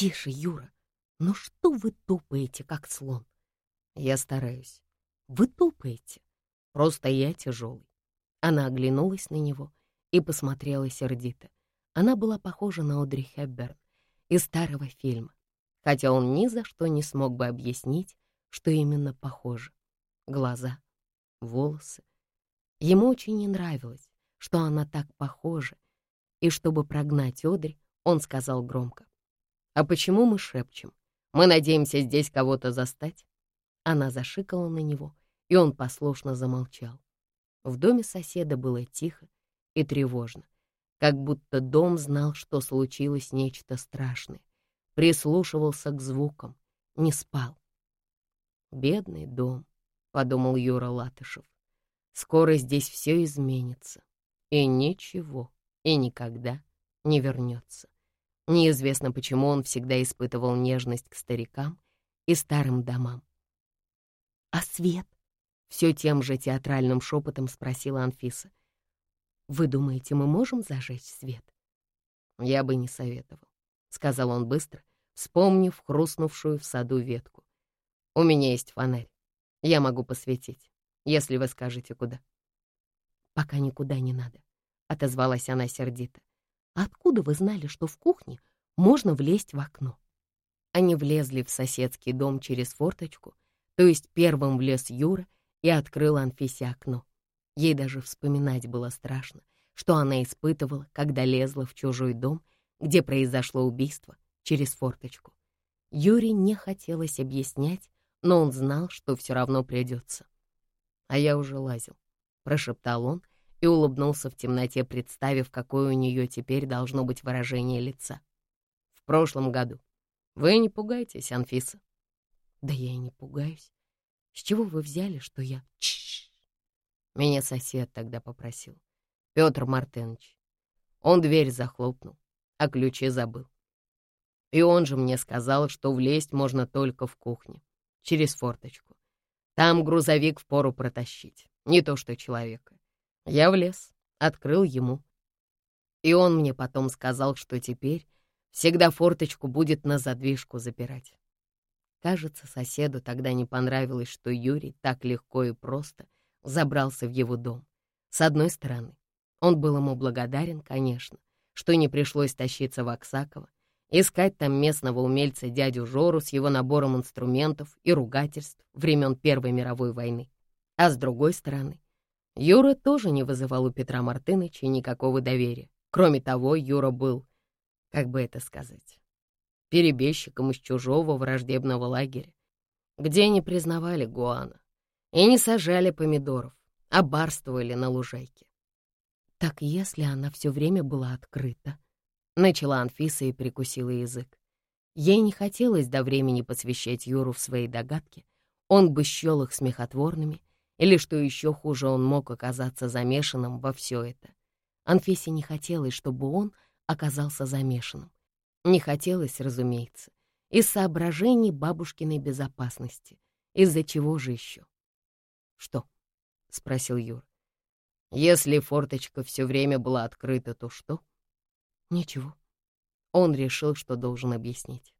«Тише, Юра! Ну что вы тупаете, как слон?» «Я стараюсь. Вы тупаете. Просто я тяжелый». Она оглянулась на него и посмотрела сердито. Она была похожа на Одри Хепберн из старого фильма, хотя он ни за что не смог бы объяснить, что именно похоже. Глаза, волосы. Ему очень не нравилось, что она так похожа, и чтобы прогнать Одри, он сказал громко. «А почему мы шепчем? Мы надеемся здесь кого-то застать?» Она зашикала на него, и он послушно замолчал. В доме соседа было тихо и тревожно как будто дом знал, что случилось нечто страшное, прислушивался к звукам, не спал. «Бедный дом», — подумал Юра Латышев. «Скоро здесь все изменится, и ничего, и никогда не вернется». Неизвестно, почему он всегда испытывал нежность к старикам и старым домам. «А свет?» — все тем же театральным шепотом спросила Анфиса. Вы думаете, мы можем зажечь свет? Я бы не советовал, сказал он быстро, вспомнив хрустнувшую в саду ветку. У меня есть фонарь. Я могу посветить, если вы скажете, куда. Пока никуда не надо, отозвалась она сердито. Откуда вы знали, что в кухне можно влезть в окно? Они влезли в соседский дом через форточку, то есть первым влез Юра и открыл Анфисе окно. Ей даже вспоминать было страшно, что она испытывала, когда лезла в чужой дом, где произошло убийство, через форточку. Юре не хотелось объяснять, но он знал, что все равно придется. «А я уже лазил», — прошептал он и улыбнулся в темноте, представив, какое у нее теперь должно быть выражение лица. «В прошлом году. Вы не пугайтесь, Анфиса». «Да я и не пугаюсь. С чего вы взяли, что я...» Чш! Меня сосед тогда попросил. Петр Мартынович. Он дверь захлопнул, а ключи забыл. И он же мне сказал, что влезть можно только в кухне, через форточку. Там грузовик впору протащить, не то что человека. Я влез, открыл ему. И он мне потом сказал, что теперь всегда форточку будет на задвижку запирать. Кажется, соседу тогда не понравилось, что Юрий так легко и просто — забрался в его дом. С одной стороны, он был ему благодарен, конечно, что не пришлось тащиться в Оксаково, искать там местного умельца дядю Жору с его набором инструментов и ругательств времен Первой мировой войны. А с другой стороны, Юра тоже не вызывал у Петра Мартыныча никакого доверия. Кроме того, Юра был, как бы это сказать, перебежчиком из чужого враждебного лагеря, где не признавали Гуана, и не сажали помидоров, а барствовали на лужайке. Так если она все время была открыта, начала Анфиса и прикусила язык. Ей не хотелось до времени посвящать Юру в свои догадки, он бы счел их смехотворными, или, что еще хуже, он мог оказаться замешанным во все это. Анфисе не хотелось, чтобы он оказался замешанным. Не хотелось, разумеется, из соображений бабушкиной безопасности. Из-за чего же еще? «Что?» — спросил Юр. «Если форточка все время была открыта, то что?» «Ничего». Он решил, что должен объяснить.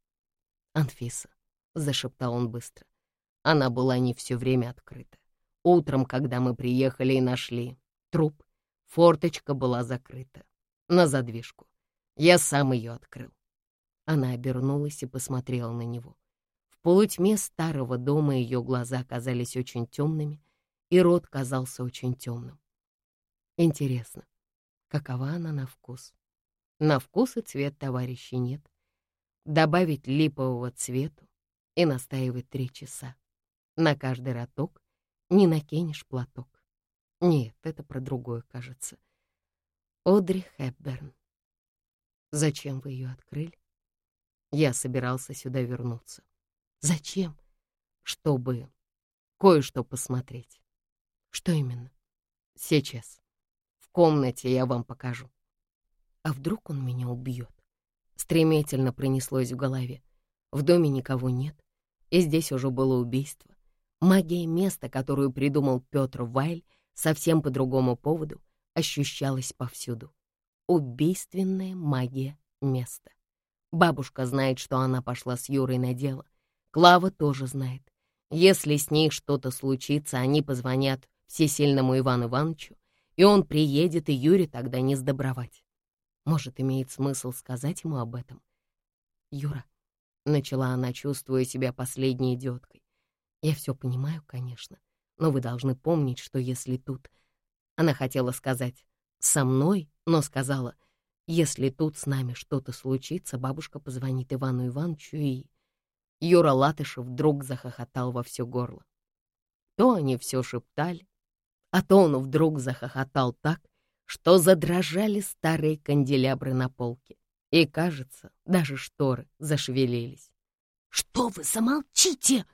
«Анфиса», — зашептал он быстро, — «она была не все время открыта. Утром, когда мы приехали и нашли труп, форточка была закрыта. На задвижку. Я сам ее открыл». Она обернулась и посмотрела на него. В полутьме старого дома ее глаза оказались очень темными, и рот казался очень темным. Интересно, какова она на вкус? На вкус и цвет товарищей нет. Добавить липового цвету и настаивать три часа. На каждый роток не накинешь платок. Нет, это про другое, кажется. Одри Хепберн. Зачем вы ее открыли? Я собирался сюда вернуться. Зачем? Чтобы кое-что посмотреть. Что именно? Сейчас. В комнате я вам покажу. А вдруг он меня убьет? Стремительно пронеслось в голове. В доме никого нет, и здесь уже было убийство. Магия места, которую придумал Петр Вайль, совсем по другому поводу, ощущалась повсюду. Убийственная магия места. Бабушка знает, что она пошла с Юрой на дело. Клава тоже знает. Если с ней что-то случится, они позвонят всесильному Ивану Ивановичу, и он приедет, и Юре тогда не сдобровать. Может, имеет смысл сказать ему об этом? «Юра», — начала она, чувствуя себя последней идиоткой, «я все понимаю, конечно, но вы должны помнить, что если тут...» Она хотела сказать «со мной», но сказала «если тут с нами что-то случится, бабушка позвонит Ивану Ивановичу и...» Юра Латышев вдруг захохотал во все горло. То они все шептали, а то он вдруг захохотал так, что задрожали старые канделябры на полке. И, кажется, даже шторы зашевелились. «Что вы замолчите?»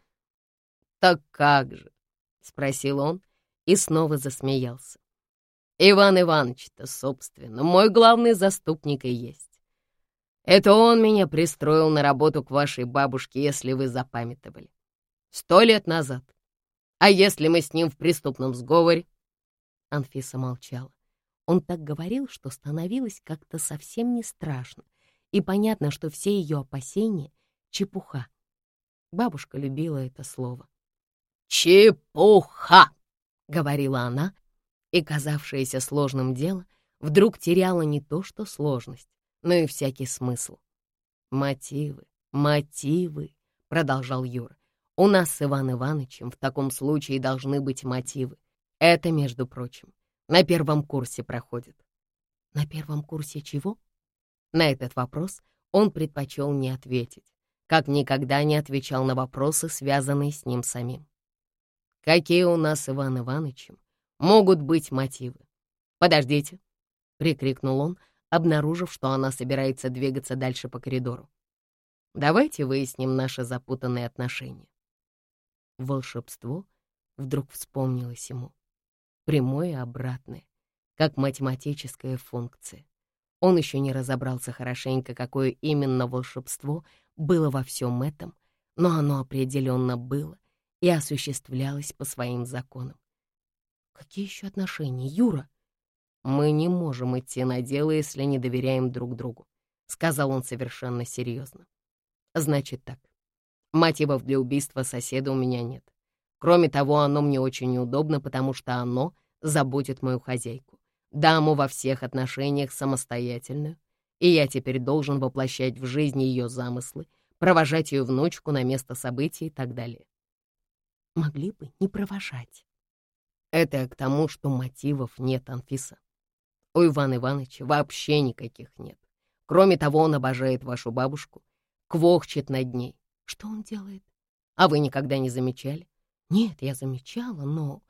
«Так как же?» — спросил он и снова засмеялся. «Иван Иванович-то, собственно, мой главный заступник и есть. Это он меня пристроил на работу к вашей бабушке, если вы запамятовали. Сто лет назад. А если мы с ним в преступном сговоре?» Анфиса молчала. Он так говорил, что становилось как-то совсем не страшно, и понятно, что все ее опасения — чепуха. Бабушка любила это слово. «Чепуха!» — говорила она, и казавшееся сложным дело вдруг теряло не то что сложность, но и всякий смысл. «Мотивы, мотивы», — продолжал Юра. «У нас с Иван Ивановичем в таком случае должны быть мотивы. Это, между прочим, на первом курсе проходит». «На первом курсе чего?» На этот вопрос он предпочел не ответить, как никогда не отвечал на вопросы, связанные с ним самим. «Какие у нас, Иван Ивановичем, могут быть мотивы?» «Подождите!» — прикрикнул он, обнаружив, что она собирается двигаться дальше по коридору. «Давайте выясним наши запутанные отношения». Волшебство вдруг вспомнилось ему. Прямое и обратное, как математическая функция. Он еще не разобрался хорошенько, какое именно волшебство было во всем этом, но оно определенно было и осуществлялось по своим законам. «Какие еще отношения, Юра?» «Мы не можем идти на дело, если не доверяем друг другу», — сказал он совершенно серьезно. «Значит так. Мотивов для убийства соседа у меня нет. Кроме того, оно мне очень неудобно, потому что оно заботит мою хозяйку. Даму во всех отношениях самостоятельную, и я теперь должен воплощать в жизнь ее замыслы, провожать ее внучку на место событий и так далее. Могли бы не провожать. Это к тому, что мотивов нет, Анфиса. У Ивана Ивановича вообще никаких нет. Кроме того, он обожает вашу бабушку, квохчет над ней. Что он делает? А вы никогда не замечали? Нет, я замечала, но...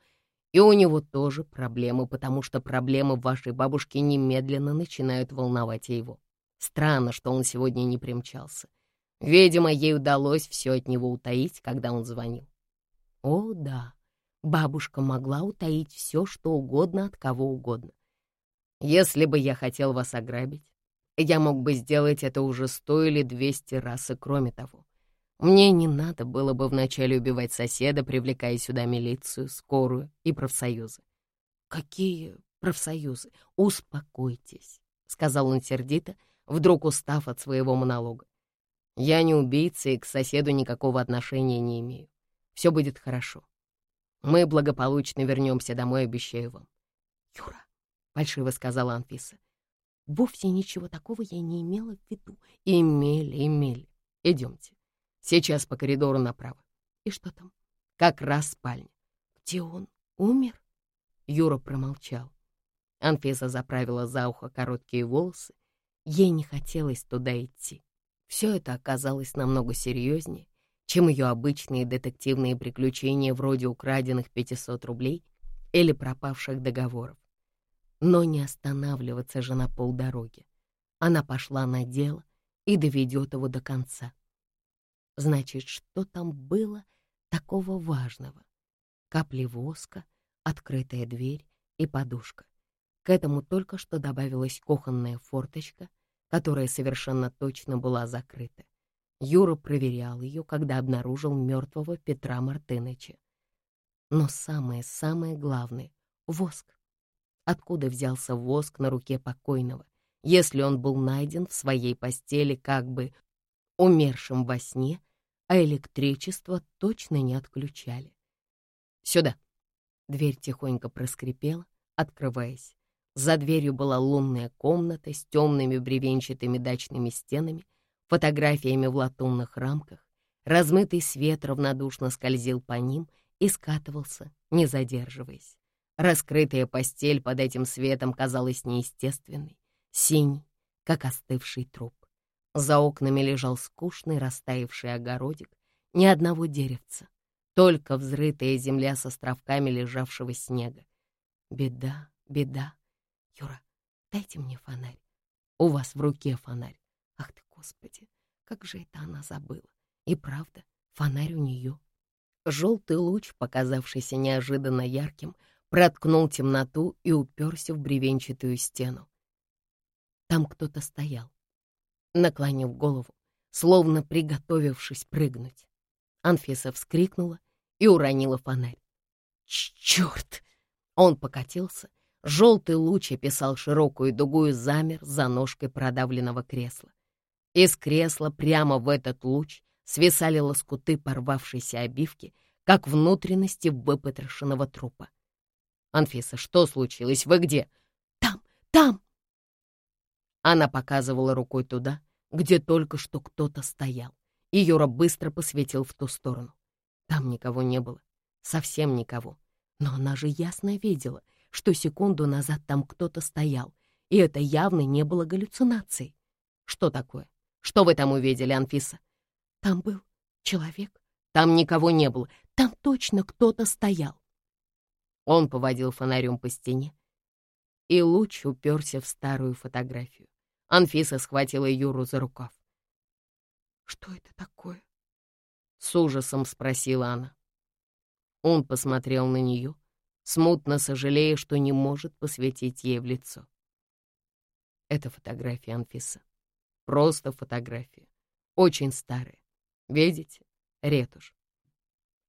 И у него тоже проблемы, потому что проблемы вашей бабушки немедленно начинают волновать его. Странно, что он сегодня не примчался. Видимо, ей удалось все от него утаить, когда он звонил. О, да, бабушка могла утаить все, что угодно от кого угодно. Если бы я хотел вас ограбить, я мог бы сделать это уже сто или двести раз, и кроме того, мне не надо было бы вначале убивать соседа, привлекая сюда милицию, скорую и профсоюзы. Какие профсоюзы? Успокойтесь, — сказал он сердито, вдруг устав от своего монолога. Я не убийца и к соседу никакого отношения не имею. Все будет хорошо. Мы благополучно вернемся домой, обещаю вам. Юра, фальшиво сказала Анфиса. Вовсе ничего такого я не имела в виду. Имели, имели. Идемте. Сейчас по коридору направо. И что там? Как раз спальня. Где он? Умер? Юра промолчал. Анфиса заправила за ухо короткие волосы. Ей не хотелось туда идти. Все это оказалось намного серьезнее, чем ее обычные детективные приключения вроде украденных 500 рублей или пропавших договоров. Но не останавливаться же на полдороги. Она пошла на дело и доведет его до конца. Значит, что там было такого важного? Капли воска, открытая дверь и подушка. К этому только что добавилась кухонная форточка, которая совершенно точно была закрыта. Юра проверял ее, когда обнаружил мертвого Петра Мартыныча. Но самое-самое главное — воск. Откуда взялся воск на руке покойного, если он был найден в своей постели как бы умершим во сне, а электричество точно не отключали. «Сюда!» Дверь тихонько проскрипела, открываясь. За дверью была лунная комната с темными бревенчатыми дачными стенами, фотографиями в латунных рамках. Размытый свет равнодушно скользил по ним и скатывался, не задерживаясь. Раскрытая постель под этим светом казалась неестественной, синей, как остывший труп. За окнами лежал скучный растаявший огородик, ни одного деревца, только взрытая земля с островками лежавшего снега. Беда, беда. Юра, дайте мне фонарь. У вас в руке фонарь. Ах ты, Господи, как же это она забыла. И правда, фонарь у нее. Желтый луч, показавшийся неожиданно ярким, проткнул темноту и уперся в бревенчатую стену. Там кто-то стоял, наклонив голову, словно приготовившись прыгнуть. Анфиса вскрикнула и уронила фонарь. «Черт!» Он покатился, желтый луч описал широкую дугу и замер за ножкой продавленного кресла. Из кресла прямо в этот луч свисали лоскуты порвавшейся обивки, как внутренности выпотрошенного трупа. «Анфиса, что случилось? Вы где?» «Там, там!» Она показывала рукой туда, где только что кто-то стоял, и Юра быстро посветил в ту сторону. Там никого не было, совсем никого. Но она же ясно видела, что секунду назад там кто-то стоял, и это явно не было галлюцинацией. Что такое? Что вы там увидели, Анфиса? Там был человек. Там никого не было. Там точно кто-то стоял. Он поводил фонарем по стене, и луч уперся в старую фотографию. Анфиса схватила Юру за рукав. «Что это такое?» — с ужасом спросила она. Он посмотрел на нее, смутно сожалея, что не может посветить ей в лицо. Это фотография Анфиса. Просто фотография. Очень старая. Видите? Ретушь.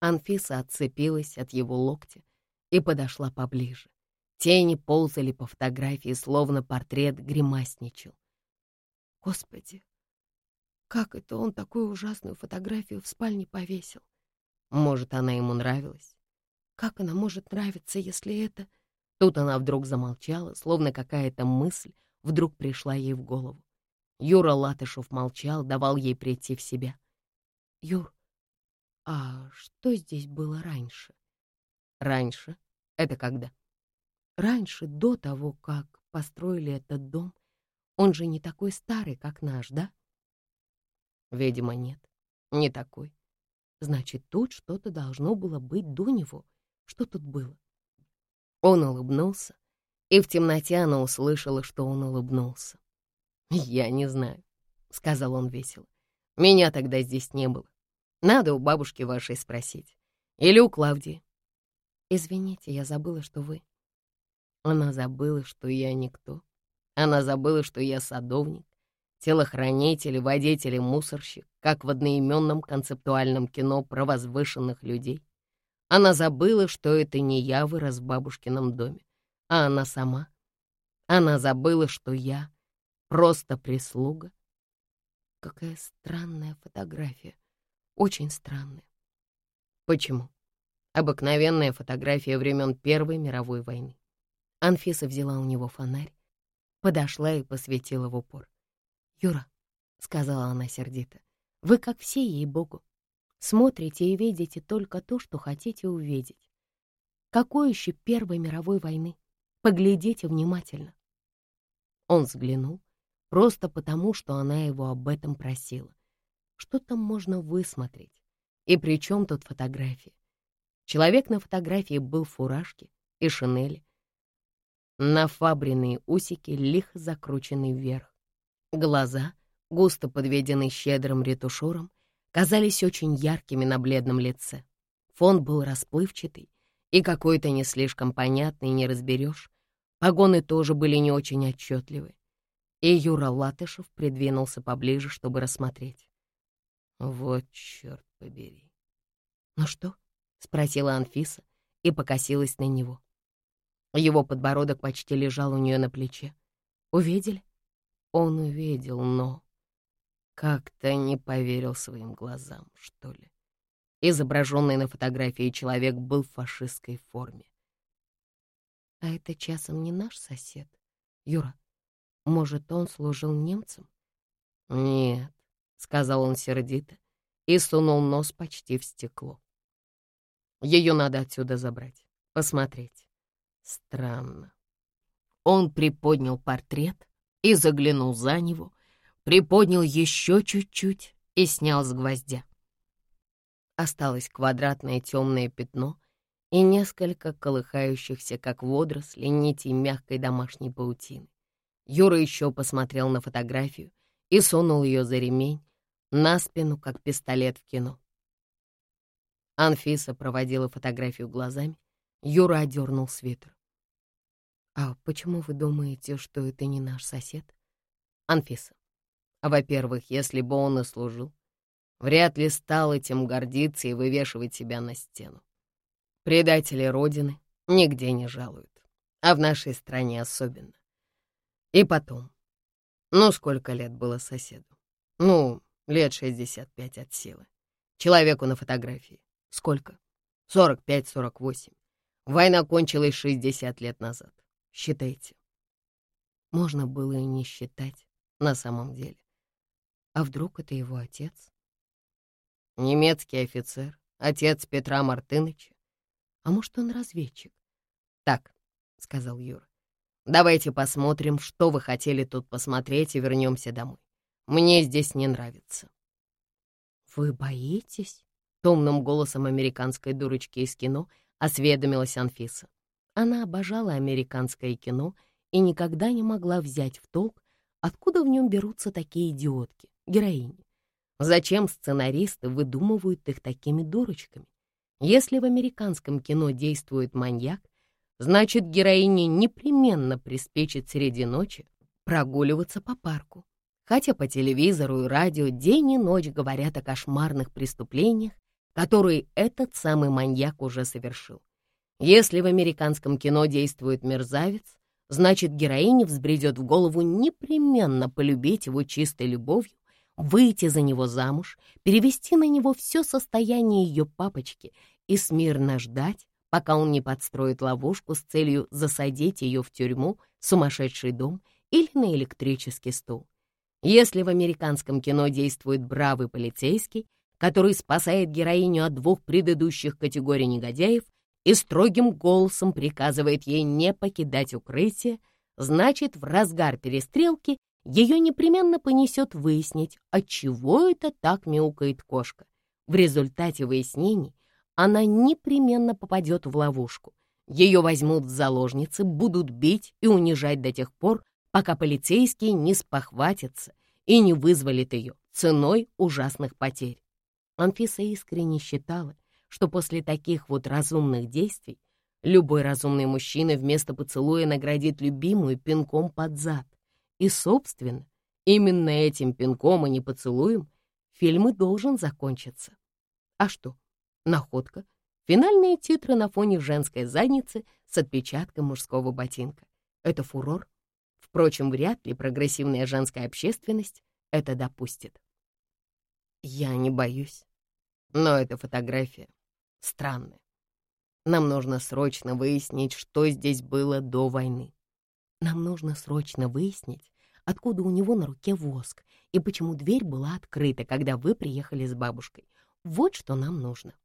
Анфиса отцепилась от его локтя и подошла поближе. Тени ползали по фотографии, словно портрет гримасничал. Господи, как это он такую ужасную фотографию в спальне повесил? Может, она ему нравилась? Как она может нравиться, если это... Тут она вдруг замолчала, словно какая-то мысль вдруг пришла ей в голову. Юра Латышев молчал, давал ей прийти в себя. «Юр, а что здесь было раньше?» «Раньше? Это когда?» «Раньше, до того, как построили этот дом. Он же не такой старый, как наш, да?» «Видимо, нет, не такой. Значит, тут что-то должно было быть до него. Что тут было?» Он улыбнулся, и в темноте она услышала, что он улыбнулся. «Я не знаю», — сказал он весело. «Меня тогда здесь не было. Надо у бабушки вашей спросить. Или у Клавдии». «Извините, я забыла, что вы...» Она забыла, что я никто. Она забыла, что я садовник, телохранитель, водитель и мусорщик, как в одноименном концептуальном кино про возвышенных людей. Она забыла, что это не я вырос в бабушкином доме, а она сама. Она забыла, что я Просто прислуга. Какая странная фотография. Очень странная. Почему? Обыкновенная фотография времен Первой мировой войны. Анфиса взяла у него фонарь, подошла и посветила в упор. «Юра», — сказала она сердито, — «вы, как все, ей-богу, смотрите и видите только то, что хотите увидеть. Какой еще Первой мировой войны? Поглядите внимательно». Он взглянул, просто потому, что она его об этом просила. Что там можно высмотреть? И при чем тут фотография? Человек на фотографии был в фуражке и шинели. Нафабренные усики лихо закручены вверх. Глаза, густо подведенные щедрым ретушером, казались очень яркими на бледном лице. Фон был расплывчатый и какой-то не слишком понятный, не разберешь. Погоны тоже были не очень отчетливы и Юра Латышев придвинулся поближе, чтобы рассмотреть. «Вот черт побери!» «Ну что?» — спросила Анфиса и покосилась на него. Его подбородок почти лежал у нее на плече. «Увидели?» Он увидел, но... как-то не поверил своим глазам, что ли. Изображенный на фотографии человек был в фашистской форме. А это часом не наш сосед, Юра? Может, он служил немцам? Нет, — сказал он сердито и сунул нос почти в стекло. Ее надо отсюда забрать, посмотреть. Странно. Он приподнял портрет и заглянул за него, приподнял еще чуть-чуть и снял с гвоздя. Осталось квадратное темное пятно и несколько колыхающихся, как водоросли, нитей мягкой домашней паутины. Юра еще посмотрел на фотографию и сунул ее за ремень, на спину, как пистолет в кино. Анфиса проводила фотографию глазами. Юра одернул свитер. «А почему вы думаете, что это не наш сосед?» «Анфиса, во-первых, если бы он и служил, вряд ли стал этим гордиться и вывешивать себя на стену. Предатели Родины нигде не жалуют, а в нашей стране особенно. И потом, ну сколько лет было соседу? Ну, лет 65 от силы. Человеку на фотографии. Сколько? 45-48. Война кончилась 60 лет назад. Считайте. Можно было и не считать на самом деле. А вдруг это его отец? Немецкий офицер, отец Петра Мартыныча. А может, он разведчик? Так, — сказал Юра, — давайте посмотрим, что вы хотели тут посмотреть, и вернемся домой. Мне здесь не нравится. Вы боитесь? Томным голосом американской дурочки из кино осведомилась Анфиса. Она обожала американское кино и никогда не могла взять в толк, откуда в нем берутся такие идиотки, героини. Зачем сценаристы выдумывают их такими дурочками? Если в американском кино действует маньяк, значит, героине непременно приспичит среди ночи прогуливаться по парку. Хотя по телевизору и радио день и ночь говорят о кошмарных преступлениях, которые этот самый маньяк уже совершил. Если в американском кино действует мерзавец, значит, героине взбредет в голову непременно полюбить его чистой любовью выйти за него замуж, перевести на него все состояние ее папочки и смирно ждать, пока он не подстроит ловушку с целью засадить ее в тюрьму, сумасшедший дом или на электрический стул. Если в американском кино действует бравый полицейский, который спасает героиню от двух предыдущих категорий негодяев и строгим голосом приказывает ей не покидать укрытие, значит, в разгар перестрелки ее непременно понесет выяснить, отчего это так мяукает кошка. В результате выяснений она непременно попадет в ловушку. Ее возьмут в заложницы, будут бить и унижать до тех пор, пока полицейские не спохватятся и не вызволят ее ценой ужасных потерь. Анфиса искренне считала, что после таких вот разумных действий любой разумный мужчина вместо поцелуя наградит любимую пинком под зад. И, собственно, именно этим пинком и не поцелуем фильм и должен закончиться. А что? Находка. Финальные титры на фоне женской задницы с отпечатком мужского ботинка. Это фурор. Впрочем, вряд ли прогрессивная женская общественность это допустит. Я не боюсь, но эта фотография странная. Нам нужно срочно выяснить, что здесь было до войны. Нам нужно срочно выяснить, откуда у него на руке воск и почему дверь была открыта, когда вы приехали с бабушкой. Вот что нам нужно.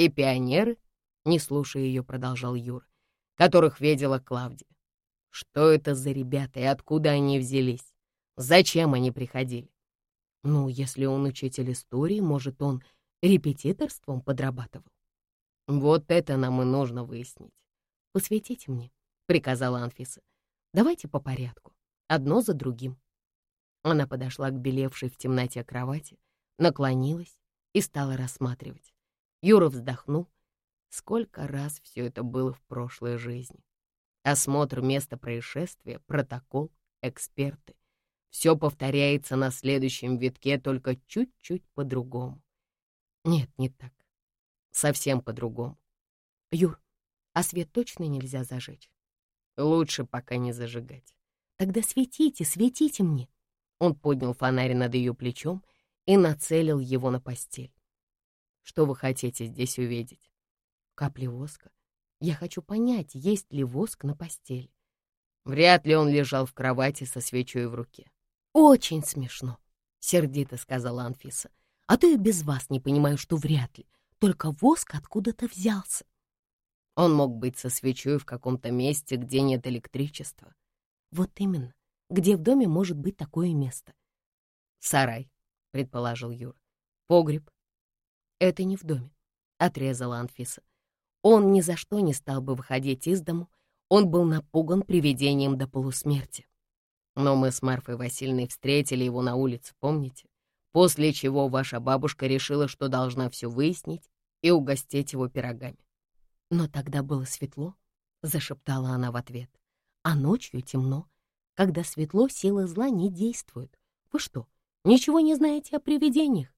И пионеры, не слушая ее, продолжал Юр, которых видела Клавдия. Что это за ребята и откуда они взялись? Зачем они приходили? Ну, если он учитель истории, может, он репетиторством подрабатывал. Вот это нам и нужно выяснить. Посветите мне, — приказала Анфиса. Давайте по порядку, одно за другим. Она подошла к белевшей в темноте кровати, наклонилась и стала рассматривать. Юра вздохнул. Сколько раз все это было в прошлой жизни. Осмотр места происшествия, протокол, эксперты. Все повторяется на следующем витке, только чуть-чуть по-другому. Нет, не так. Совсем по-другому. Юр, а свет точно нельзя зажечь? Лучше пока не зажигать. Тогда светите, светите мне. Он поднял фонарь над ее плечом и нацелил его на постель. «Что вы хотите здесь увидеть?» «Капли воска. Я хочу понять, есть ли воск на постели». Вряд ли он лежал в кровати со свечой в руке. «Очень смешно», — сердито сказала Анфиса. «А то я без вас не понимаю, что вряд ли. Только воск откуда-то взялся». Он мог быть со свечой в каком-то месте, где нет электричества. Вот именно. Где в доме может быть такое место? Сарай, предположил Юра. Погреб. Это не в доме, отрезала Анфиса. Он ни за что не стал бы выходить из дому. Он был напуган привидением до полусмерти. Но мы с Марфой Васильевной встретили его на улице, помните? После чего ваша бабушка решила, что должна все выяснить и угостить его пирогами. Но тогда было светло, — зашептала она в ответ. А ночью темно. Когда светло, силы зла не действуют. Вы что, ничего не знаете о привидениях?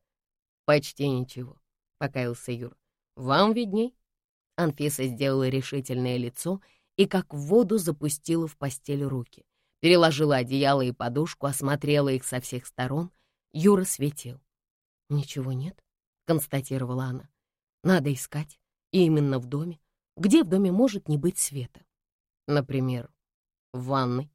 Почти ничего, — покаялся Юр. Вам видней. Анфиса сделала решительное лицо и как в воду запустила в постель руки. Переложила одеяло и подушку, осмотрела их со всех сторон. Юра светил. «Ничего нет», — констатировала она. «Надо искать. И именно в доме. Где в доме может не быть света? Например, в ванной.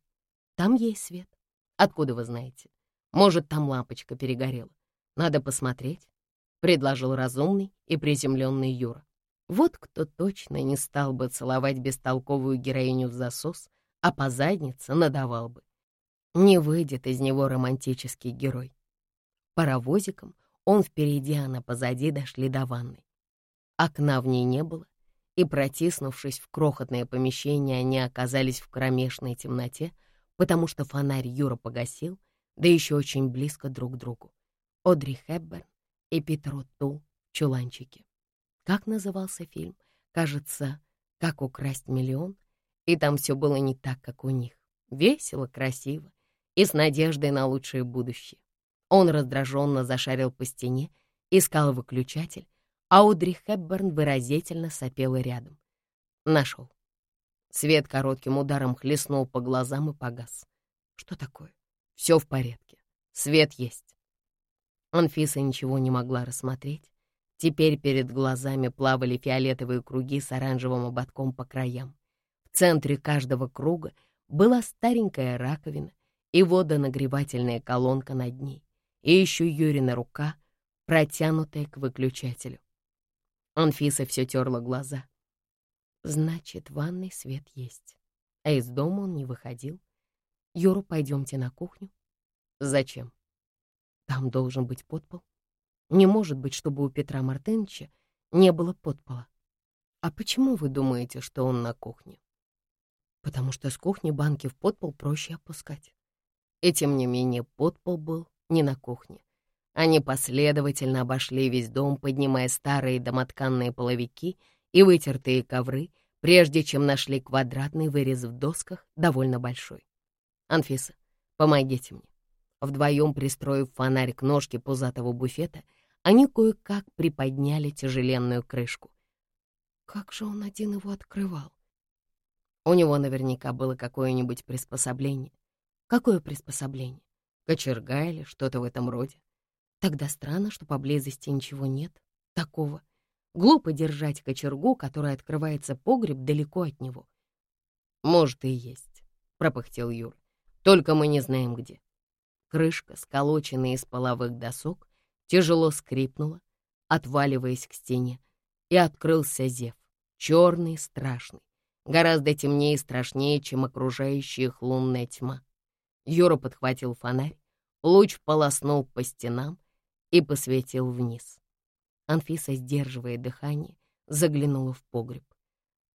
Там есть свет. Откуда вы знаете? Может, там лампочка перегорела. Надо посмотреть, — предложил разумный и приземленный Юра. Вот кто точно не стал бы целовать бестолковую героиню в засос, а по заднице надавал бы. Не выйдет из него романтический герой. Паровозиком он впереди, а она позади дошли до ванной. Окна в ней не было, и, протиснувшись в крохотное помещение, они оказались в кромешной темноте, потому что фонарь Юра погасил, да еще очень близко друг к другу. Одри Хепберн и Питер Тул в чуланчике. Как назывался фильм? Кажется, «Как украсть миллион», и там все было не так, как у них. Весело, красиво и с надеждой на лучшее будущее. Он раздраженно зашарил по стене, искал выключатель, а Одри Хепберн выразительно сопела рядом. Нашел. Свет коротким ударом хлестнул по глазам и погас. Что такое? Все в порядке. Свет есть. Анфиса ничего не могла рассмотреть. Теперь перед глазами плавали фиолетовые круги с оранжевым ободком по краям. В центре каждого круга была старенькая раковина и водонагревательная колонка над ней, и еще Юрина рука, протянутая к выключателю. Анфиса все терла глаза. Значит, в ванной свет есть, а из дома он не выходил. Юру, пойдемте на кухню. Зачем? Там должен быть подпол. Не может быть, чтобы у Петра Мартыновича не было подпола. А почему вы думаете, что он на кухне? Потому что с кухни банки в подпол проще опускать. И тем не менее подпол был не на кухне. Они последовательно обошли весь дом, поднимая старые домотканные половики и вытертые ковры, прежде чем нашли квадратный вырез в досках, довольно большой. «Анфиса, помогите мне». Вдвоем пристроив фонарь к ножке пузатого буфета, они кое-как приподняли тяжеленную крышку. Как же он один его открывал? У него наверняка было какое-нибудь приспособление. Какое приспособление? Кочерга или что-то в этом роде? Тогда странно, что поблизости ничего нет такого. Глупо держать кочергу, которая открывается погреб далеко от него. «Может, и есть», — пропыхтел Юр. «Только мы не знаем, где». Крышка, сколоченная из половых досок, тяжело скрипнула, отваливаясь к стене, и открылся зев, черный страшный, гораздо темнее и страшнее, чем окружающая их лунная тьма. Юра подхватил фонарь, луч полоснул по стенам и посветил вниз. Анфиса, сдерживая дыхание, заглянула в погреб.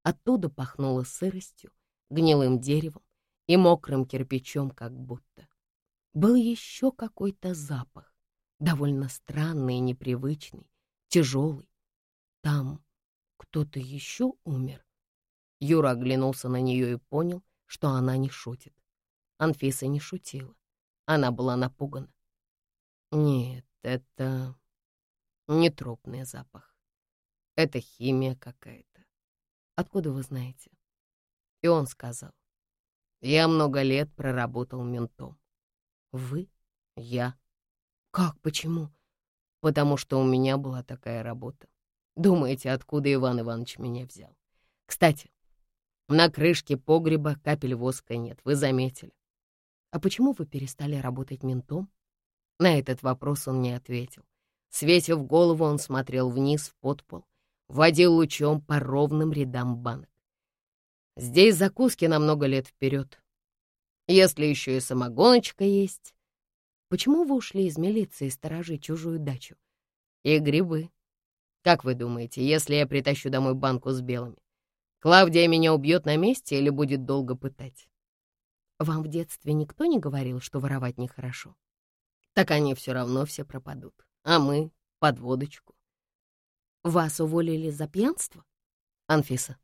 Оттуда пахнуло сыростью, гнилым деревом и мокрым кирпичом как будто. Был еще какой-то запах, довольно странный и непривычный, тяжелый. Там кто-то еще умер. Юра оглянулся на нее и понял, что она не шутит. Анфиса не шутила. Она была напугана. Нет, это не трупный запах. Это химия какая-то. Откуда вы знаете? И он сказал. Я много лет проработал ментом. Вы? Я. Как, почему? Потому что у меня была такая работа. Думаете, откуда Иван Иванович меня взял? Кстати, на крышке погреба капель воска нет, вы заметили. А почему вы перестали работать ментом? На этот вопрос он не ответил. Светив голову, он смотрел вниз в подпол, водил лучом по ровным рядам банок. Здесь закуски на много лет вперед. Если еще и самогоночка есть. Почему вы ушли из милиции сторожить чужую дачу? И грибы. Как вы думаете, если я притащу домой банку с белыми, Клавдия меня убьет на месте или будет долго пытать? Вам в детстве никто не говорил, что воровать нехорошо? Так они все равно все пропадут, а мы — под водочку. Вас уволили за пьянство? Анфиса.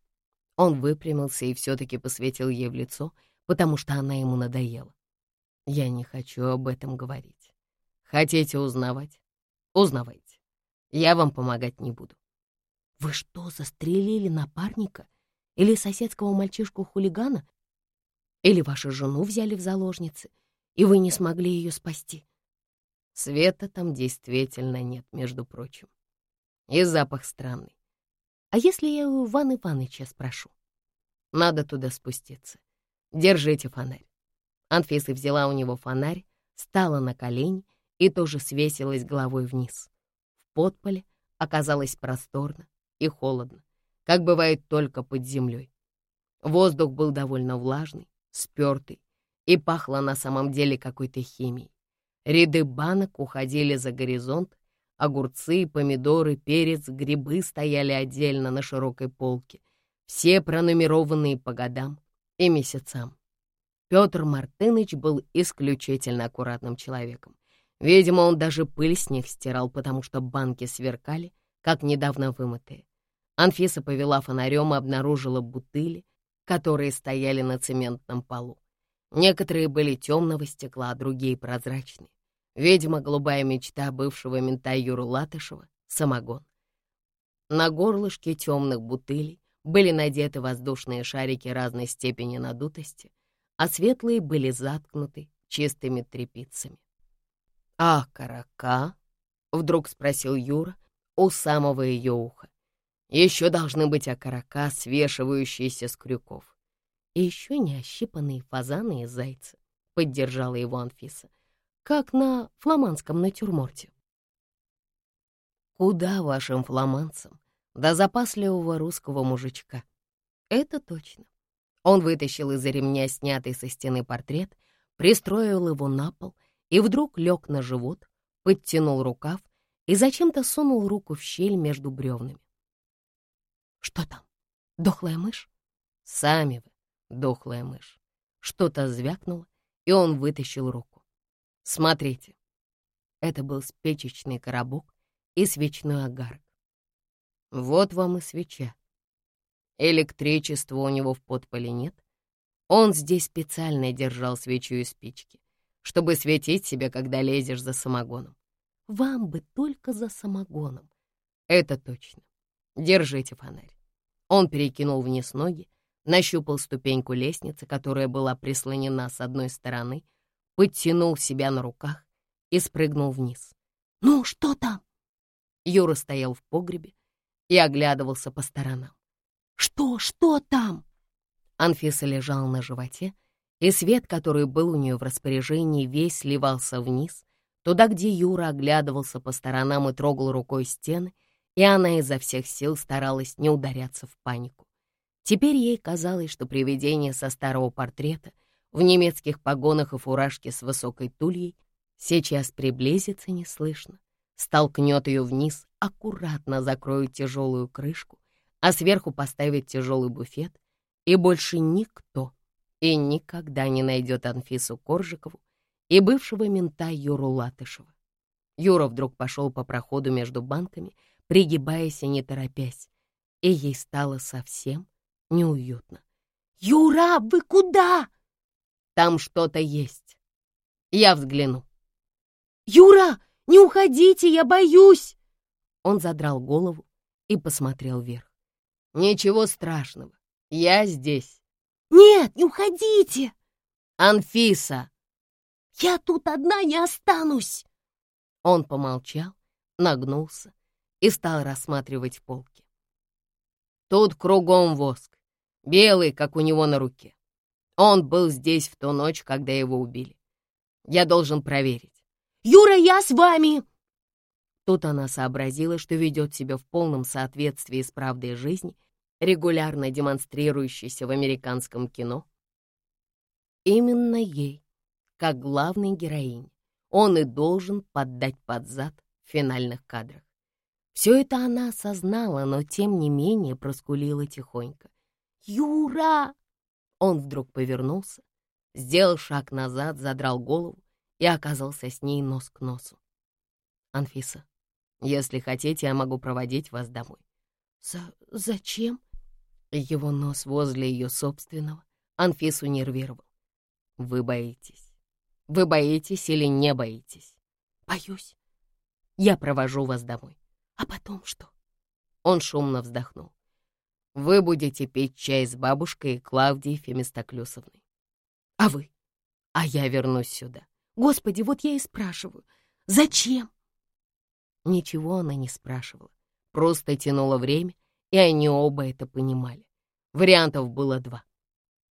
Он выпрямился и все-таки посветил ей в лицо, потому что она ему надоела. Я не хочу об этом говорить. Хотите узнавать? Узнавайте. Я вам помогать не буду. Вы что, застрелили напарника? Или соседского мальчишку-хулигана? Или вашу жену взяли в заложницы, и вы не смогли ее спасти? Света там действительно нет, между прочим. И запах странный. А если я у Ивана Ивановича спрошу? Надо туда спуститься. Держите фонарь. Анфиса взяла у него фонарь, стала на колени и тоже свесилась головой вниз. В подполе оказалось просторно и холодно, как бывает только под землей. Воздух был довольно влажный, спертый, и пахло на самом деле какой-то химией. Ряды банок уходили за горизонт, огурцы, помидоры, перец, грибы стояли отдельно на широкой полке, все пронумерованные по годам и месяцам. Петр Мартыныч был исключительно аккуратным человеком. Видимо, он даже пыль с них стирал, потому что банки сверкали, как недавно вымытые. Анфиса повела фонарем и обнаружила бутыли, которые стояли на цементном полу. Некоторые были темного стекла, а другие прозрачные. Видимо, голубая мечта бывшего мента Юру Латышева — самогон. На горлышке темных бутылей были надеты воздушные шарики разной степени надутости, а светлые были заткнуты чистыми тряпицами. «А карака?» — вдруг спросил Юра у самого ее уха. Еще должны быть окорока, свешивающиеся с крюков. И еще не ощипанные фазаны и зайцы, — поддержала его Анфиса, как на фламандском натюрморте. Куда вашим фламандцам до запасливого русского мужичка? Это точно. Он вытащил из-за ремня снятый со стены портрет, пристроил его на пол и вдруг лег на живот, подтянул рукав и зачем-то сунул руку в щель между бревнами. Что там? Дохлая мышь? Сами вы, дохлая мышь. Что-то звякнуло, и он вытащил руку. Смотрите. Это был спичечный коробок и свечной огарок. Вот вам и свеча. Электричества у него в подполе нет. Он здесь специально держал свечу и спички, чтобы светить себе, когда лезешь за самогоном. Вам бы только за самогоном. Это точно. Держите фонарь. Он перекинул вниз ноги, нащупал ступеньку лестницы, которая была прислонена с одной стороны, подтянул себя на руках и спрыгнул вниз. «Ну, что там?» Юра стоял в погребе и оглядывался по сторонам. «Что, что там?» Анфиса лежала на животе, и свет, который был у нее в распоряжении, весь сливался вниз, туда, где Юра оглядывался по сторонам и трогал рукой стены, и она изо всех сил старалась не ударяться в панику. Теперь ей казалось, что привидение со старого портрета в немецких погонах и фуражке с высокой тульей сейчас приблизится неслышно, столкнет ее вниз, аккуратно закроет тяжелую крышку, а сверху поставит тяжелый буфет, и больше никто и никогда не найдет Анфису Коржикову и бывшего мента Юру Латышева. Юра вдруг пошел по проходу между банками, пригибаясь и не торопясь, и ей стало совсем неуютно. «Юра, вы куда?» «Там что-то есть. Я взгляну». «Юра, не уходите, я боюсь!» Он задрал голову и посмотрел вверх. «Ничего страшного, я здесь». «Нет, не уходите!» «Анфиса!» Я тут одна не останусь!» Он помолчал, нагнулся и стал рассматривать полки. Тут кругом воск, белый, как у него на руке. Он был здесь в ту ночь, когда его убили. Я должен проверить. «Юра, я с вами!» Тут она сообразила, что ведет себя в полном соответствии с правдой жизни, регулярно демонстрирующейся в американском кино. Именно ей, как главной героине, он и должен поддать под зад в финальных кадрах. Все это она осознала, но тем не менее проскулила тихонько. «Юра!» Он вдруг повернулся, сделал шаг назад, задрал голову и оказался с ней нос к носу. «Анфиса, если хотите, я могу проводить вас домой». За «Зачем?» Его нос возле ее собственного Анфису нервировал. «Вы боитесь. Вы боитесь или не боитесь?» «Боюсь. Я провожу вас домой. А потом что?» Он шумно вздохнул. «Вы будете пить чай с бабушкой Клавдией Фемистоклюсовной. А вы? А я вернусь сюда. Господи, вот я и спрашиваю. Зачем?» Ничего она не спрашивала, просто тянула время, и они оба это понимали. Вариантов было два.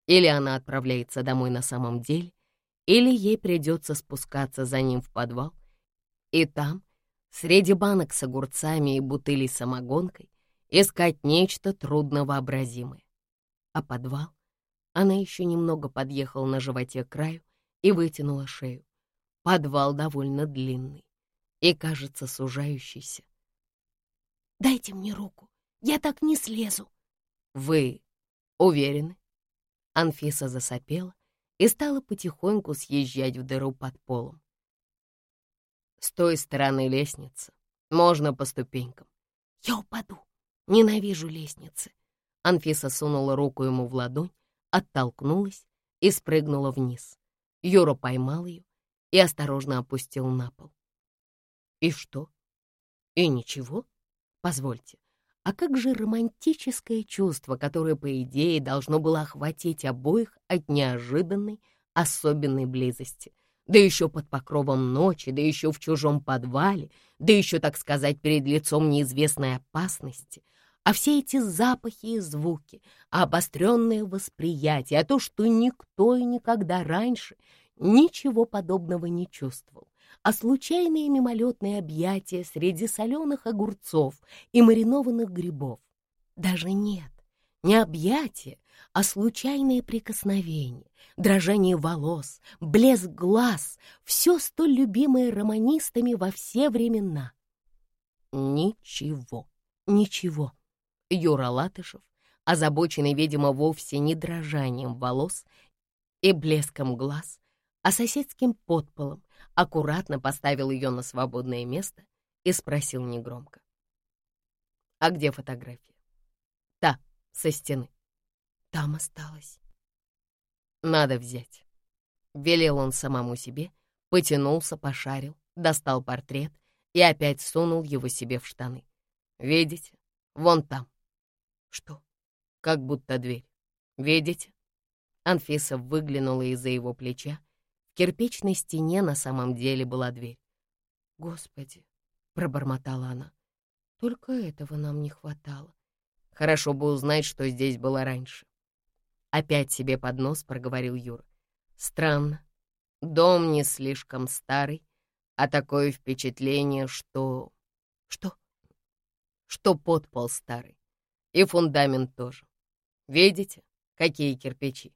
Или она отправляется домой на самом деле, или ей придется спускаться за ним в подвал, и там, среди банок с огурцами и бутылей с самогонкой, искать нечто трудновообразимое. А подвал? Она еще немного подъехала на животе к краю и вытянула шею. Подвал довольно длинный и, кажется, сужающийся. «Дайте мне руку, я так не слезу». «Вы уверены?» Анфиса засопела и стала потихоньку съезжать в дыру под полом. С той стороны лестницы можно по ступенькам. «Я упаду, ненавижу лестницы». Анфиса сунула руку ему в ладонь, оттолкнулась и спрыгнула вниз. Юра поймал ее и осторожно опустил на пол. И что? И ничего? Позвольте, а как же романтическое чувство, которое, по идее, должно было охватить обоих от неожиданной, особенной близости? Да еще под покровом ночи, да еще в чужом подвале, да еще, так сказать, перед лицом неизвестной опасности. А все эти запахи и звуки, а обостренное восприятие, а то, что никто и никогда раньше ничего подобного не чувствовал а случайные мимолетные объятия среди соленых огурцов и маринованных грибов. Даже нет, не объятия, а случайные прикосновения, дрожание волос, блеск глаз, все столь любимое романистами во все времена. Ничего, ничего. Юра Латышев, озабоченный, видимо, вовсе не дрожанием волос и блеском глаз, а соседским подполом, аккуратно поставил ее на свободное место и спросил негромко. «А где фотография?» «Та, со стены». «Там осталась». «Надо взять». Велел он самому себе, потянулся, пошарил, достал портрет и опять сунул его себе в штаны. «Видите? Вон там». «Что?» «Как будто дверь. Видите?» Анфиса выглянула из-за его плеча кирпичной стене на самом деле была дверь. «Господи!» — пробормотала она. «Только этого нам не хватало. Хорошо бы узнать, что здесь было раньше». Опять себе под нос проговорил Юра. «Странно. Дом не слишком старый, а такое впечатление, что...» «Что?» «Что подпол старый. И фундамент тоже. Видите, какие кирпичи?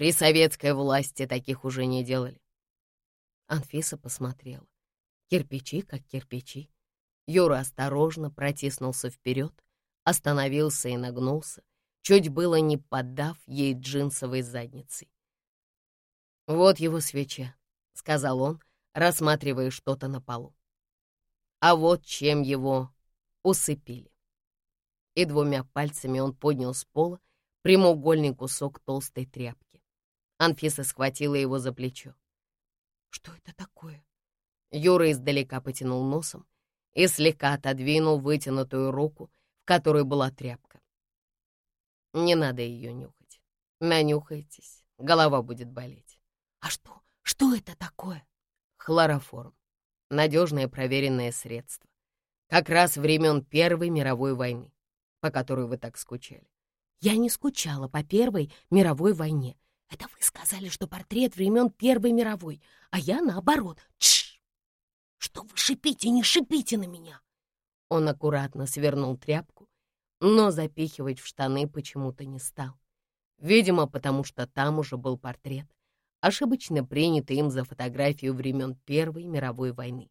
При советской власти таких уже не делали. Анфиса посмотрела. Кирпичи как кирпичи. Юра осторожно протиснулся вперед, остановился и нагнулся, чуть было не поддав ей джинсовой задницей. «Вот его свеча», — сказал он, рассматривая что-то на полу. «А вот чем его усыпили». И двумя пальцами он поднял с пола прямоугольный кусок толстой тряпки. Анфиса схватила его за плечо. «Что это такое?» Юра издалека потянул носом и слегка отодвинул вытянутую руку, в которой была тряпка. «Не надо ее нюхать. Нанюхайтесь, голова будет болеть». «А что? Что это такое?» Хлороформ. Надежное проверенное средство. Как раз времен Первой мировой войны, по которой вы так скучали. Я не скучала по Первой мировой войне. Это вы сказали, что портрет времен Первой мировой, а я наоборот. Тш! Что вы шипите, не шипите на меня!» Он аккуратно свернул тряпку, но запихивать в штаны почему-то не стал. Видимо, потому что там уже был портрет, ошибочно принятый им за фотографию времен Первой мировой войны.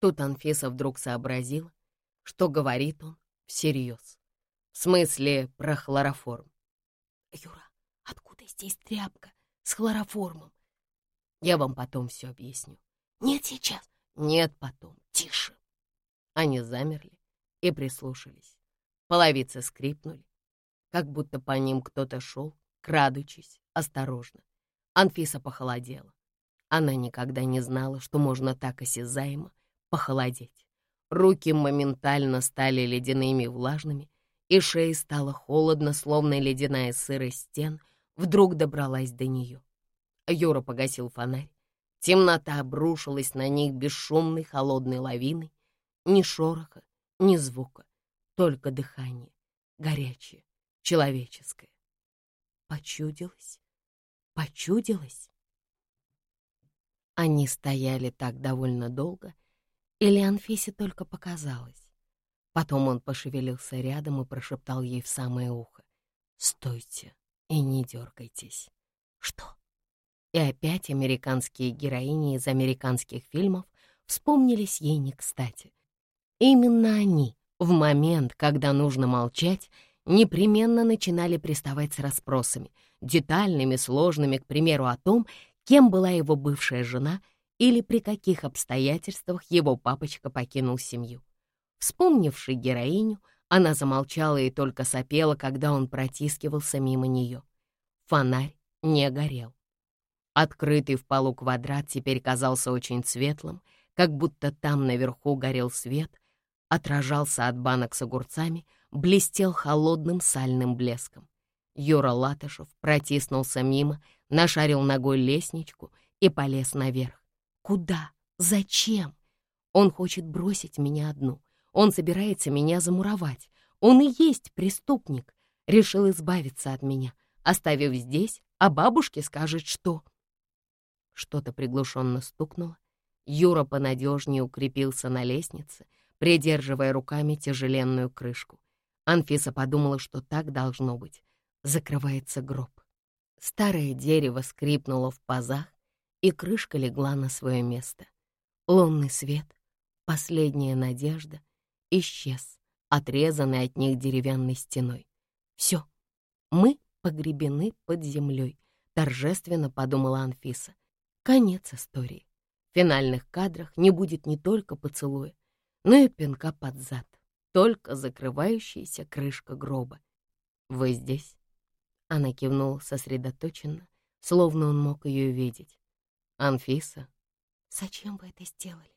Тут Анфиса вдруг сообразила, что говорит он всерьез. В смысле, про хлороформ. «Юра, здесь тряпка с хлороформом?» «Я вам потом все объясню». «Нет, сейчас». «Нет, потом. Тише». Они замерли и прислушались. Половицы скрипнули, как будто по ним кто-то шел, крадучись, осторожно. Анфиса похолодела. Она никогда не знала, что можно так осязаемо похолодеть. Руки моментально стали ледяными и влажными, и шея стала холодно, словно ледяная сырость стен вдруг добралась до нее. Юра погасил фонарь. Темнота обрушилась на них бесшумной холодной лавиной. Ни шороха, ни звука, только дыхание, горячее, человеческое. Почудилось, почудилось. Они стояли так довольно долго, или Анфисе только показалось. Потом он пошевелился рядом и прошептал ей в самое ухо. «Стойте и не дергайтесь». «Что?» И опять американские героини из американских фильмов вспомнились ей не кстати. Именно они, в момент, когда нужно молчать, непременно начинали приставать с расспросами, детальными, сложными, к примеру, о том, кем была его бывшая жена или при каких обстоятельствах его папочка покинул семью. Вспомнивши героиню, она замолчала и только сопела, когда он протискивался мимо нее. Фонарь не горел. Открытый в полу квадрат теперь казался очень светлым, как будто там наверху горел свет, отражался от банок с огурцами, блестел холодным сальным блеском. Юра Латышев протиснулся мимо, нашарил ногой лестничку и полез наверх. Куда? Зачем? Он хочет бросить меня одну. Он собирается меня замуровать. Он и есть преступник. Решил избавиться от меня, оставив здесь, а бабушке скажет, что... Что-то приглушенно стукнуло. Юра понадежнее укрепился на лестнице, придерживая руками тяжеленную крышку. Анфиса подумала, что так должно быть. Закрывается гроб. Старое дерево скрипнуло в пазах, и крышка легла на свое место. Лунный свет, последняя надежда, исчез, отрезанный от них деревянной стеной. Все, мы погребены под землей, торжественно подумала Анфиса. Конец истории. В финальных кадрах не будет не только поцелуя, но и пинка под зад, только закрывающаяся крышка гроба. «Вы здесь?» Она кивнула сосредоточенно, словно он мог ее видеть. «Анфиса?» «Зачем вы это сделали?»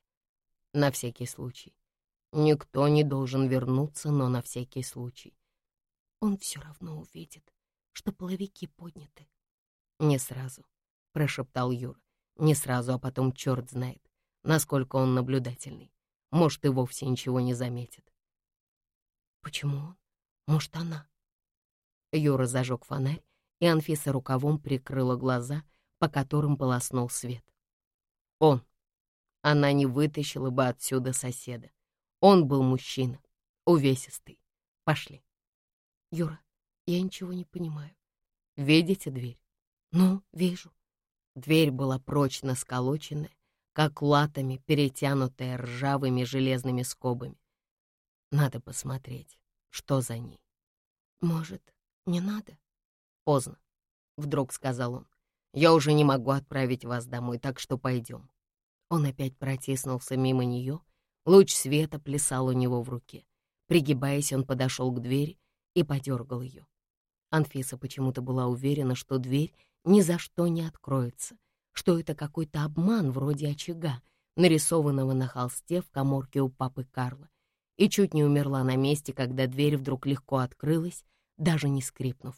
«На всякий случай. Никто не должен вернуться, но на всякий случай. Он все равно увидит, что половики подняты». «Не сразу», — прошептал Юра. Не сразу, а потом черт знает, насколько он наблюдательный. Может, и вовсе ничего не заметит. Почему он? Может, она? Юра зажег фонарь, и Анфиса рукавом прикрыла глаза, по которым полоснул свет. Он. Она не вытащила бы отсюда соседа. Он был мужчина, увесистый. Пошли. Юра, я ничего не понимаю. Видите дверь? Ну, вижу. Дверь была прочно сколоченная, как латами, перетянутая ржавыми железными скобами. Надо посмотреть, что за ней. Может, не надо? Поздно, — вдруг сказал он. Я уже не могу отправить вас домой, так что пойдем. Он опять протиснулся мимо нее, луч света плясал у него в руке. Пригибаясь, он подошел к двери и подергал ее. Анфиса почему-то была уверена, что дверь ни за что не откроется, что это какой-то обман вроде очага, нарисованного на холсте в коморке у папы Карла, и чуть не умерла на месте, когда дверь вдруг легко открылась, даже не скрипнув.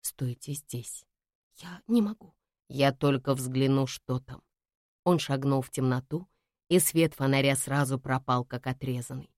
«Стойте здесь. Я не могу. Я только взгляну, что там. Он шагнул в темноту, и свет фонаря сразу пропал, как отрезанный.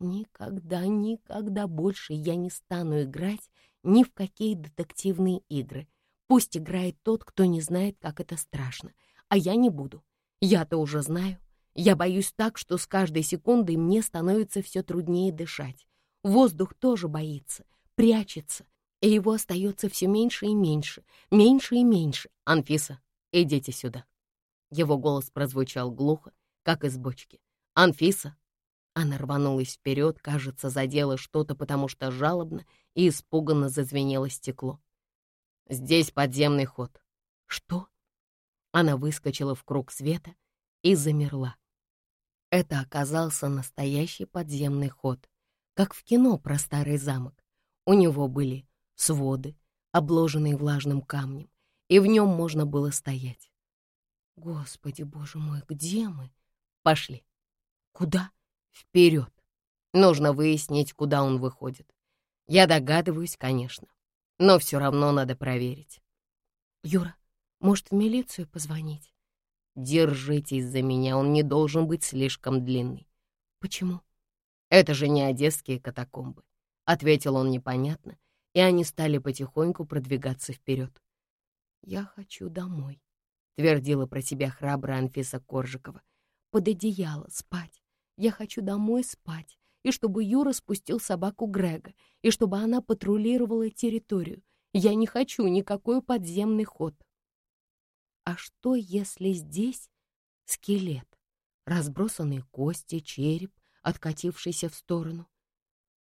Никогда, никогда больше я не стану играть ни в какие детективные игры. Пусть играет тот, кто не знает, как это страшно, а я не буду. Я-то уже знаю. Я боюсь так, что с каждой секундой мне становится все труднее дышать. Воздух тоже боится, прячется, и его остается все меньше и меньше, меньше и меньше. «Анфиса, идите сюда». Его голос прозвучал глухо, как из бочки. «Анфиса!» Она рванулась вперед, кажется, задела что-то, потому что жалобно и испуганно зазвенело стекло. «Здесь подземный ход». «Что?» Она выскочила в круг света и замерла. Это оказался настоящий подземный ход, как в кино про старый замок. У него были своды, обложенные влажным камнем, и в нем можно было стоять. Господи, боже мой, где мы? Пошли. Куда? Вперед. Нужно выяснить, куда он выходит. Я догадываюсь, конечно, но все равно надо проверить. Юра, может, в милицию позвонить? Держитесь за меня, он не должен быть слишком длинный. Почему? Это же не одесские катакомбы, ответил он непонятно, и они стали потихоньку продвигаться вперед. Я хочу домой, твердила про себя храбрая Анфиса Коржикова под одеяло, спать. Я хочу домой спать, и чтобы Юра спустил собаку Грега, и чтобы она патрулировала территорию. Я не хочу никакой подземный ход. А что, если здесь скелет? Разбросанные кости, череп, откатившийся в сторону.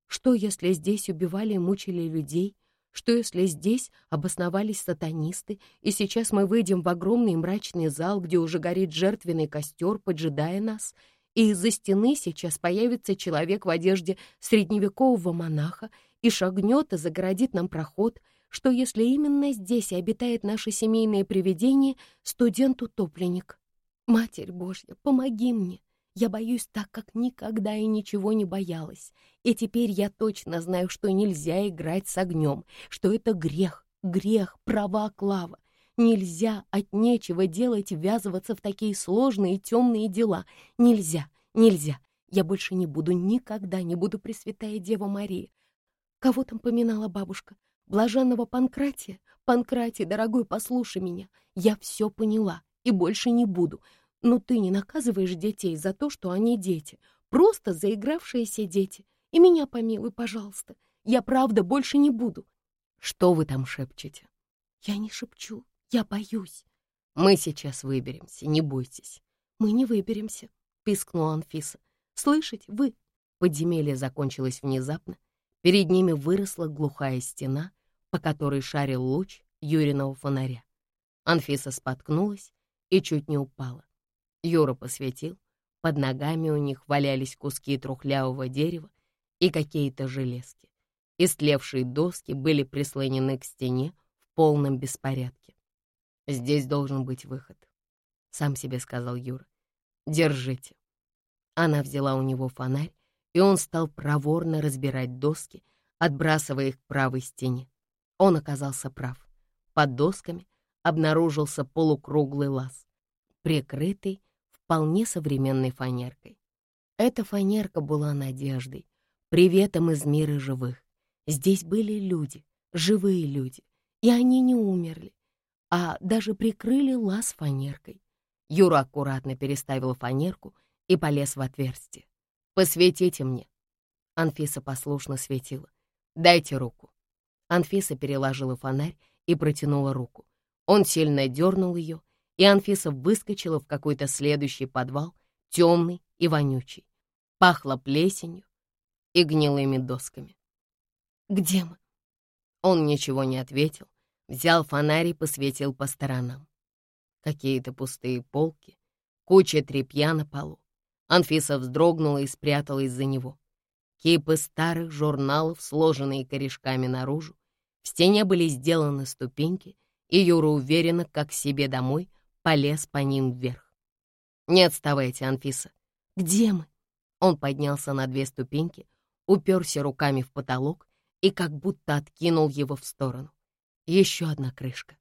Что, если здесь убивали и мучили людей, что если здесь обосновались сатанисты, и сейчас мы выйдем в огромный мрачный зал, где уже горит жертвенный костер, поджидая нас, и из-за стены сейчас появится человек в одежде средневекового монаха и шагнет и загородит нам проход, что если именно здесь обитает наше семейное привидение, студент-утопленник? Матерь Божья, помоги мне! Я боюсь так, как никогда и ничего не боялась. И теперь я точно знаю, что нельзя играть с огнем, что это грех, грех, права Клава. Нельзя от нечего делать ввязываться в такие сложные темные дела. Нельзя, нельзя. Я больше не буду, никогда не буду Пресвятая Дева Мария. Кого там поминала бабушка? Блаженного Панкратия? Панкратий, дорогой, послушай меня. Я все поняла и больше не буду. Но ты не наказываешь детей за то, что они дети, просто заигравшиеся дети. И меня помилуй, пожалуйста. Я правда больше не буду. Что вы там шепчете? Я не шепчу, я боюсь. Мы сейчас выберемся, не бойтесь. Мы не выберемся, пискнула Анфиса. Слышать, вы... Подземелье закончилось внезапно. Перед ними выросла глухая стена, по которой шарил луч Юриного фонаря. Анфиса споткнулась и чуть не упала. Юра посветил. Под ногами у них валялись куски трухлявого дерева и какие-то железки. Истлевшие доски были прислонены к стене в полном беспорядке. «Здесь должен быть выход», — сам себе сказал Юра. «Держите». Она взяла у него фонарь, и он стал проворно разбирать доски, отбрасывая их к правой стене. Он оказался прав. Под досками обнаружился полукруглый лаз, прикрытый вполне современной фанеркой. Эта фанерка была надеждой, приветом из мира живых. Здесь были люди, живые люди, и они не умерли, а даже прикрыли лаз фанеркой. Юра аккуратно переставил фанерку и полез в отверстие. «Посветите мне». Анфиса послушно светила. «Дайте руку». Анфиса переложила фонарь и протянула руку. Он сильно дернул ее, и Анфиса выскочила в какой-то следующий подвал, темный и вонючий. Пахло плесенью и гнилыми досками. «Где мы?» Он ничего не ответил, взял фонарь и посветил по сторонам. Какие-то пустые полки, куча тряпья на полу. Анфиса вздрогнула и спряталась за него. Кипы старых журналов, сложенные корешками наружу. В стене были сделаны ступеньки, и Юра уверенно, как себе домой, полез по ним вверх. «Не отставайте, Анфиса». «Где мы?» Он поднялся на две ступеньки, уперся руками в потолок и как будто откинул его в сторону. Еще одна крышка.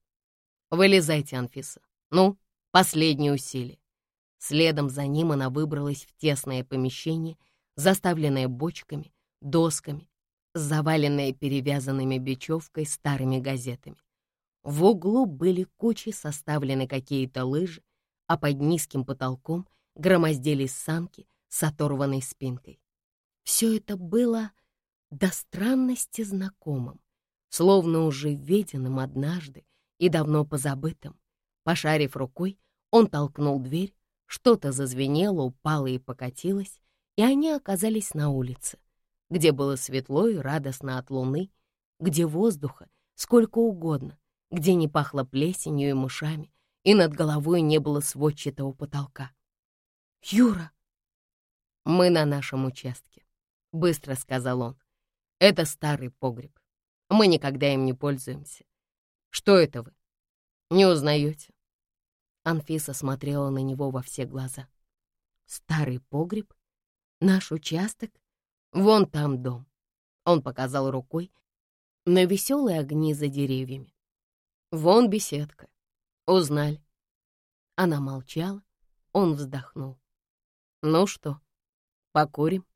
«Вылезайте, Анфиса. Ну, последнее усилие. Следом за ним она выбралась в тесное помещение, заставленное бочками, досками, заваленное перевязанными бечевкой старыми газетами. В углу были кучи, составлены какие-то лыжи, а под низким потолком громоздились санки с оторванной спинкой. Все это было до странности знакомым, словно уже виденным однажды и давно позабытым. Пошарив рукой, он толкнул дверь, что-то зазвенело, упало и покатилось, и они оказались на улице, где было светло и радостно от луны, где воздуха сколько угодно, где не пахло плесенью и мышами, и над головой не было сводчатого потолка. «Юра!» «Мы на нашем участке», — быстро сказал он. «Это старый погреб. Мы никогда им не пользуемся. Что это вы? Не узнаете?» Анфиса смотрела на него во все глаза. «Старый погреб? Наш участок? Вон там дом». Он показал рукой на веселые огни за деревьями. «Вон беседка. Узнали». Она молчала, он вздохнул. «Ну что, покурим?»